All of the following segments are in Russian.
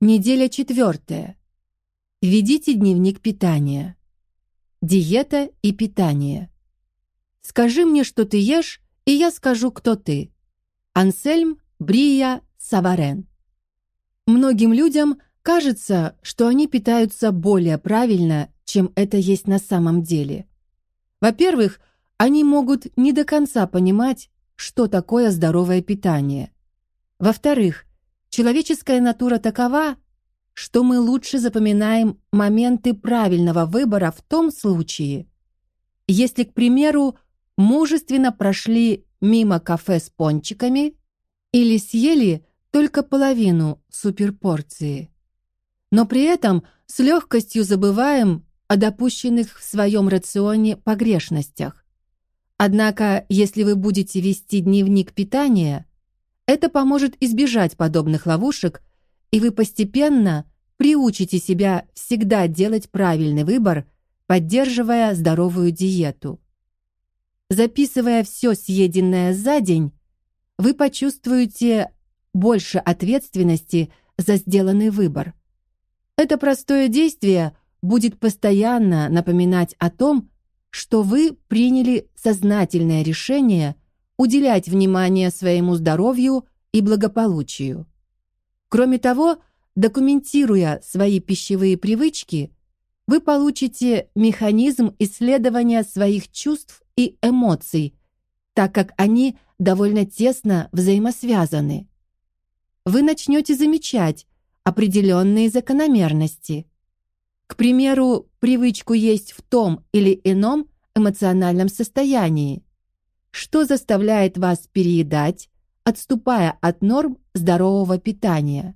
Неделя четвертая. Ведите дневник питания. Диета и питание. Скажи мне, что ты ешь, и я скажу, кто ты. Ансельм Брия Саварен. Многим людям кажется, что они питаются более правильно, чем это есть на самом деле. Во-первых, они могут не до конца понимать, что такое здоровое питание. Во-вторых, Человеческая натура такова, что мы лучше запоминаем моменты правильного выбора в том случае, если, к примеру, мужественно прошли мимо кафе с пончиками или съели только половину суперпорции. Но при этом с легкостью забываем о допущенных в своем рационе погрешностях. Однако, если вы будете вести дневник питания, это поможет избежать подобных ловушек, и вы постепенно приучите себя всегда делать правильный выбор, поддерживая здоровую диету. Записывая все съеденное за день, вы почувствуете больше ответственности за сделанный выбор. Это простое действие будет постоянно напоминать о том, что вы приняли сознательное решение – уделять внимание своему здоровью и благополучию. Кроме того, документируя свои пищевые привычки, вы получите механизм исследования своих чувств и эмоций, так как они довольно тесно взаимосвязаны. Вы начнете замечать определенные закономерности. К примеру, привычку есть в том или ином эмоциональном состоянии, что заставляет вас переедать, отступая от норм здорового питания.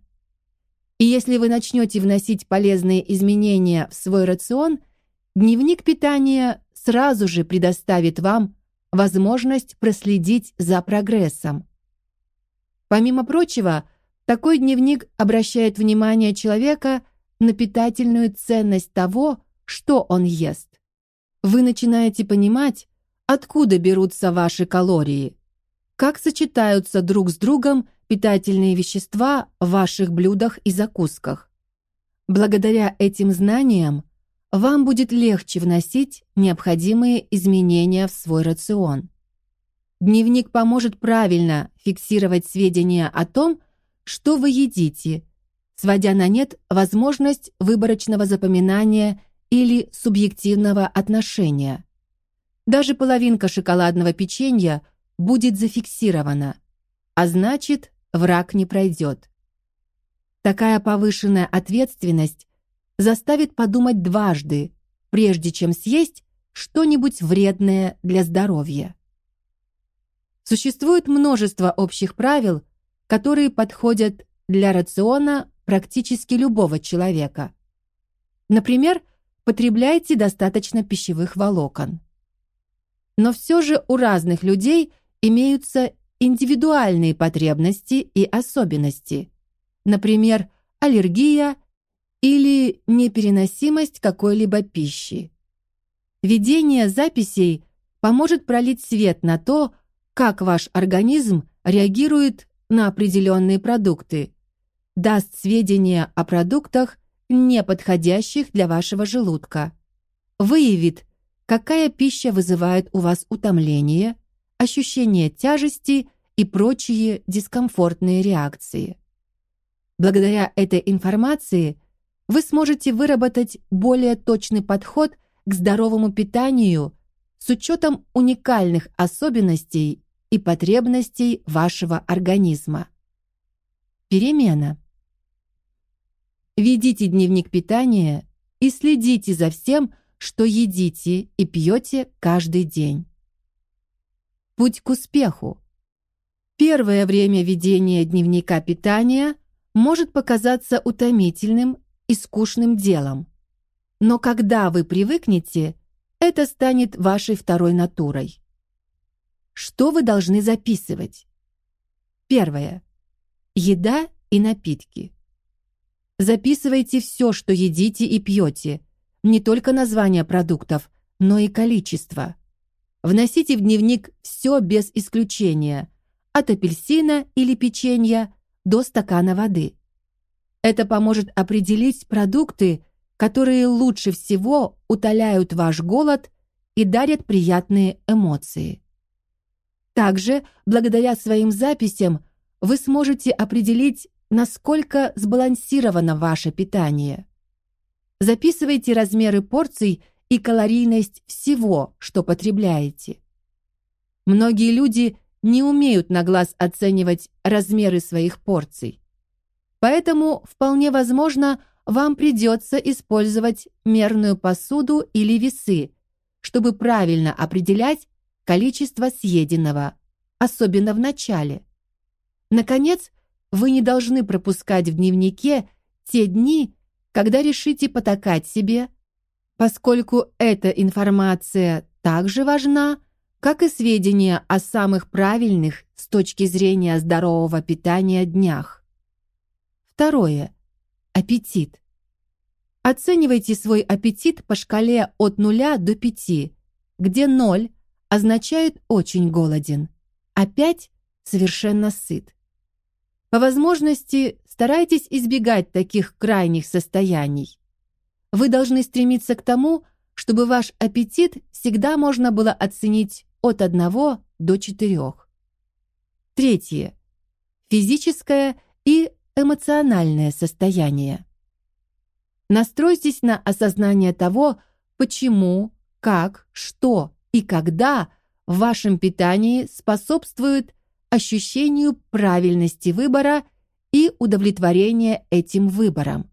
И если вы начнете вносить полезные изменения в свой рацион, дневник питания сразу же предоставит вам возможность проследить за прогрессом. Помимо прочего, такой дневник обращает внимание человека на питательную ценность того, что он ест. Вы начинаете понимать, Откуда берутся ваши калории? Как сочетаются друг с другом питательные вещества в ваших блюдах и закусках? Благодаря этим знаниям вам будет легче вносить необходимые изменения в свой рацион. Дневник поможет правильно фиксировать сведения о том, что вы едите, сводя на нет возможность выборочного запоминания или субъективного отношения. Даже половинка шоколадного печенья будет зафиксирована, а значит, враг не пройдет. Такая повышенная ответственность заставит подумать дважды, прежде чем съесть что-нибудь вредное для здоровья. Существует множество общих правил, которые подходят для рациона практически любого человека. Например, потребляйте достаточно пищевых волокон. Но все же у разных людей имеются индивидуальные потребности и особенности. Например, аллергия или непереносимость какой-либо пищи. Ведение записей поможет пролить свет на то, как ваш организм реагирует на определенные продукты, даст сведения о продуктах, не подходящих для вашего желудка, выявит, какая пища вызывает у вас утомление, ощущение тяжести и прочие дискомфортные реакции. Благодаря этой информации вы сможете выработать более точный подход к здоровому питанию с учетом уникальных особенностей и потребностей вашего организма. Перемена. Ведите дневник питания и следите за всем, что едите и пьете каждый день. Путь к успеху. Первое время ведения дневника питания может показаться утомительным и скучным делом. Но когда вы привыкнете, это станет вашей второй натурой. Что вы должны записывать? Первое. Еда и напитки. Записывайте все, что едите и пьете, не только названия продуктов, но и количество. Вносите в дневник все без исключения, от апельсина или печенья до стакана воды. Это поможет определить продукты, которые лучше всего утоляют ваш голод и дарят приятные эмоции. Также, благодаря своим записям, вы сможете определить, насколько сбалансировано ваше питание. Записывайте размеры порций и калорийность всего, что потребляете. Многие люди не умеют на глаз оценивать размеры своих порций. Поэтому вполне возможно, вам придется использовать мерную посуду или весы, чтобы правильно определять количество съеденного, особенно в начале. Наконец, вы не должны пропускать в дневнике те дни, когда решите потакать себе, поскольку эта информация также важна, как и сведения о самых правильных с точки зрения здорового питания днях. Второе. Аппетит. Оценивайте свой аппетит по шкале от 0 до 5, где 0 означает очень голоден, а 5 совершенно сыт. По возможности старайтесь избегать таких крайних состояний. Вы должны стремиться к тому, чтобы ваш аппетит всегда можно было оценить от 1 до 4. Третье. Физическое и эмоциональное состояние. Настройтесь на осознание того, почему, как, что и когда в вашем питании способствует ощущению правильности выбора и удовлетворения этим выбором.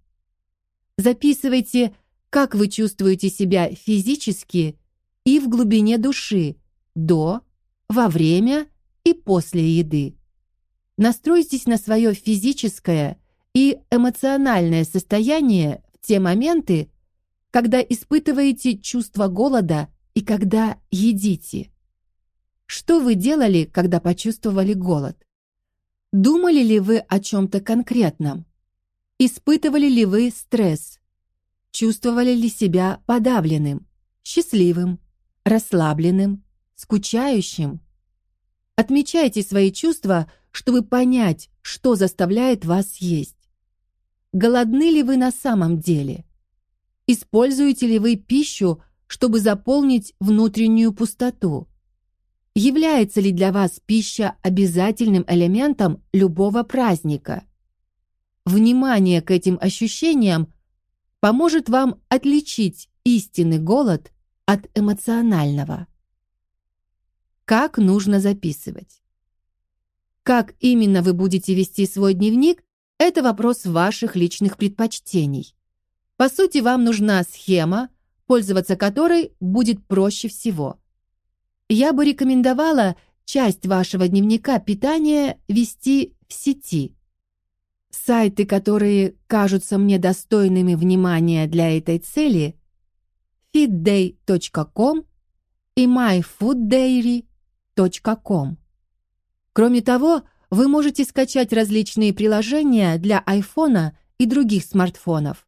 Записывайте, как вы чувствуете себя физически и в глубине души до, во время и после еды. Настройтесь на свое физическое и эмоциональное состояние в те моменты, когда испытываете чувство голода и когда едите. Что вы делали, когда почувствовали голод? Думали ли вы о чем-то конкретном? Испытывали ли вы стресс? Чувствовали ли себя подавленным, счастливым, расслабленным, скучающим. Отмечайте свои чувства, чтобы понять, что заставляет вас есть. Голодны ли вы на самом деле? Используете ли вы пищу, чтобы заполнить внутреннюю пустоту? Является ли для вас пища обязательным элементом любого праздника? Внимание к этим ощущениям поможет вам отличить истинный голод от эмоционального. Как нужно записывать? Как именно вы будете вести свой дневник это вопрос ваших личных предпочтений. По сути, вам нужна схема, пользоваться которой будет проще всего. Я бы рекомендовала часть вашего дневника питания вести в сети. Сайты, которые кажутся мне достойными внимания для этой цели, feedday.com и myfooddairy.com Кроме того, вы можете скачать различные приложения для iPhone и других смартфонов.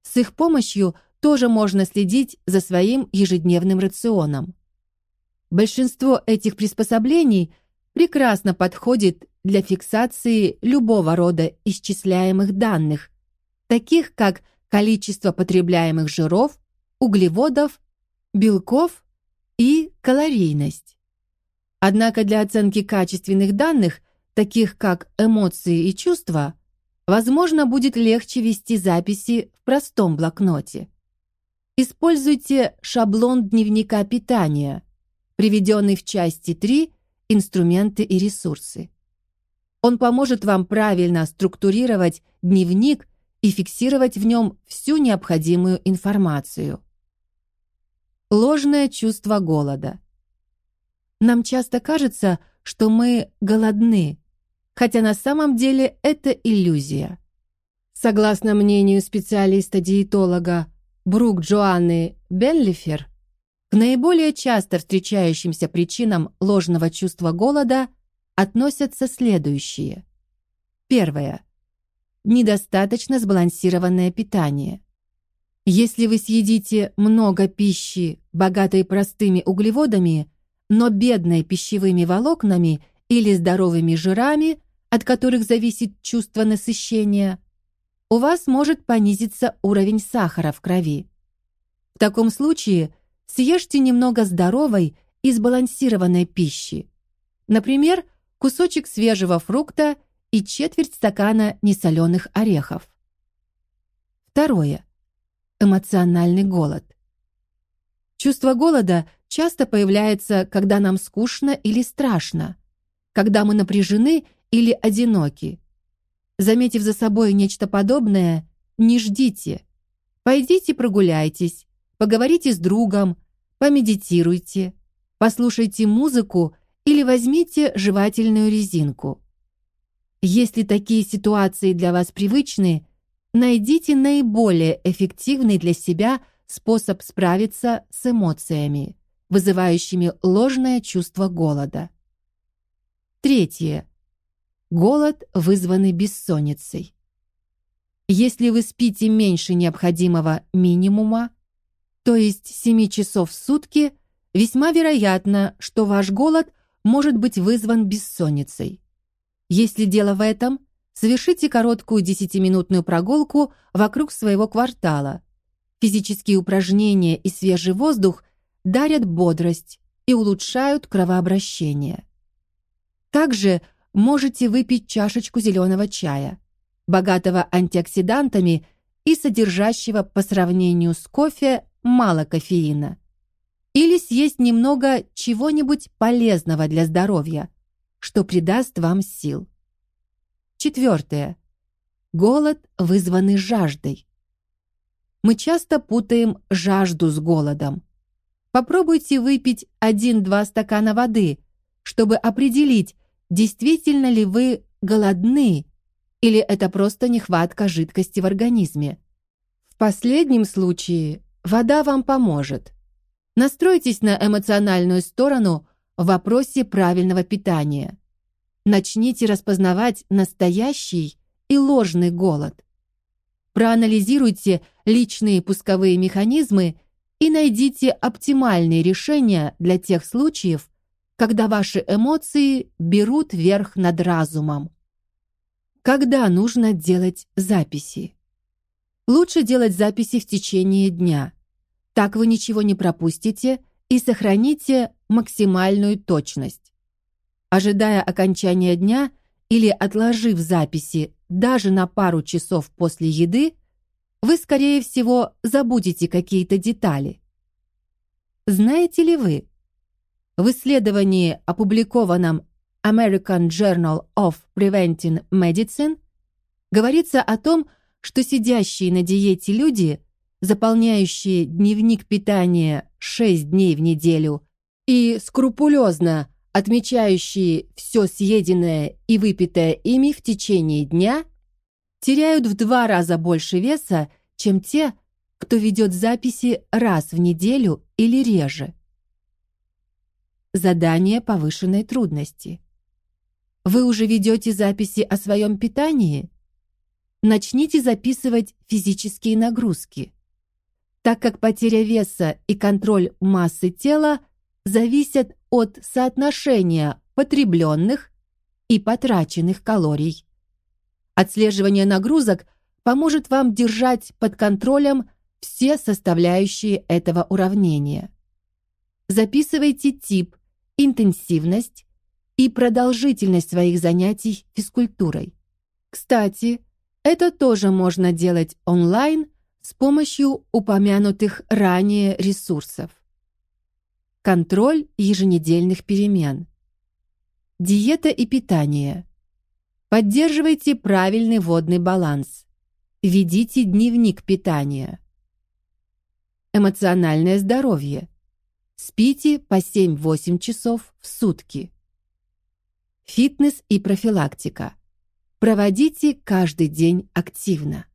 С их помощью тоже можно следить за своим ежедневным рационом. Большинство этих приспособлений прекрасно подходит для фиксации любого рода исчисляемых данных, таких как количество потребляемых жиров, углеводов, белков и калорийность. Однако для оценки качественных данных, таких как эмоции и чувства, возможно, будет легче вести записи в простом блокноте. Используйте шаблон дневника питания, приведенный в части 3 «Инструменты и ресурсы». Он поможет вам правильно структурировать дневник и фиксировать в нем всю необходимую информацию. Ложное чувство голода – нам часто кажется, что мы голодны, хотя на самом деле это иллюзия. Согласно мнению специалиста-диетолога Брук Джоанны Беллифер, к наиболее часто встречающимся причинам ложного чувства голода относятся следующие. Первое. недостаточно сбалансированное питание. Если вы съедите много пищи, богатой простыми углеводами, но бедной пищевыми волокнами или здоровыми жирами, от которых зависит чувство насыщения, у вас может понизиться уровень сахара в крови. В таком случае съешьте немного здоровой и сбалансированной пищи. Например, кусочек свежего фрукта и четверть стакана несоленых орехов. Второе эмоциональный голод. Чувство голода часто появляется, когда нам скучно или страшно, когда мы напряжены или одиноки. Заметив за собой нечто подобное, не ждите. Пойдите прогуляйтесь, поговорите с другом, помедитируйте, послушайте музыку или возьмите жевательную резинку. Если такие ситуации для вас привычны, Найдите наиболее эффективный для себя способ справиться с эмоциями, вызывающими ложное чувство голода. Третье. Голод, вызванный бессонницей. Если вы спите меньше необходимого минимума, то есть 7 часов в сутки, весьма вероятно, что ваш голод может быть вызван бессонницей. Если дело в этом, Совершите короткую десятиминутную прогулку вокруг своего квартала. Физические упражнения и свежий воздух дарят бодрость и улучшают кровообращение. Также можете выпить чашечку зеленого чая, богатого антиоксидантами и содержащего по сравнению с кофе мало кофеина. Или съесть немного чего-нибудь полезного для здоровья, что придаст вам сил. Четвертое. Голод, вызванный жаждой. Мы часто путаем жажду с голодом. Попробуйте выпить 1-2 стакана воды, чтобы определить, действительно ли вы голодны или это просто нехватка жидкости в организме. В последнем случае вода вам поможет. Настройтесь на эмоциональную сторону в вопросе правильного питания. Начните распознавать настоящий и ложный голод. Проанализируйте личные пусковые механизмы и найдите оптимальные решения для тех случаев, когда ваши эмоции берут верх над разумом. Когда нужно делать записи? Лучше делать записи в течение дня. Так вы ничего не пропустите и сохраните максимальную точность. Ожидая окончания дня или отложив записи даже на пару часов после еды, вы, скорее всего, забудете какие-то детали. Знаете ли вы, в исследовании, опубликованном American Journal of Preventing Medicine, говорится о том, что сидящие на диете люди, заполняющие дневник питания 6 дней в неделю и скрупулезно отмечающие все съеденное и выпитое ими в течение дня, теряют в два раза больше веса, чем те, кто ведет записи раз в неделю или реже. Задание повышенной трудности. Вы уже ведете записи о своем питании? Начните записывать физические нагрузки. Так как потеря веса и контроль массы тела зависят от соотношения потребленных и потраченных калорий. Отслеживание нагрузок поможет вам держать под контролем все составляющие этого уравнения. Записывайте тип, интенсивность и продолжительность своих занятий физкультурой. Кстати, это тоже можно делать онлайн с помощью упомянутых ранее ресурсов. Контроль еженедельных перемен. Диета и питание. Поддерживайте правильный водный баланс. Ведите дневник питания. Эмоциональное здоровье. Спите по 7-8 часов в сутки. Фитнес и профилактика. Проводите каждый день активно.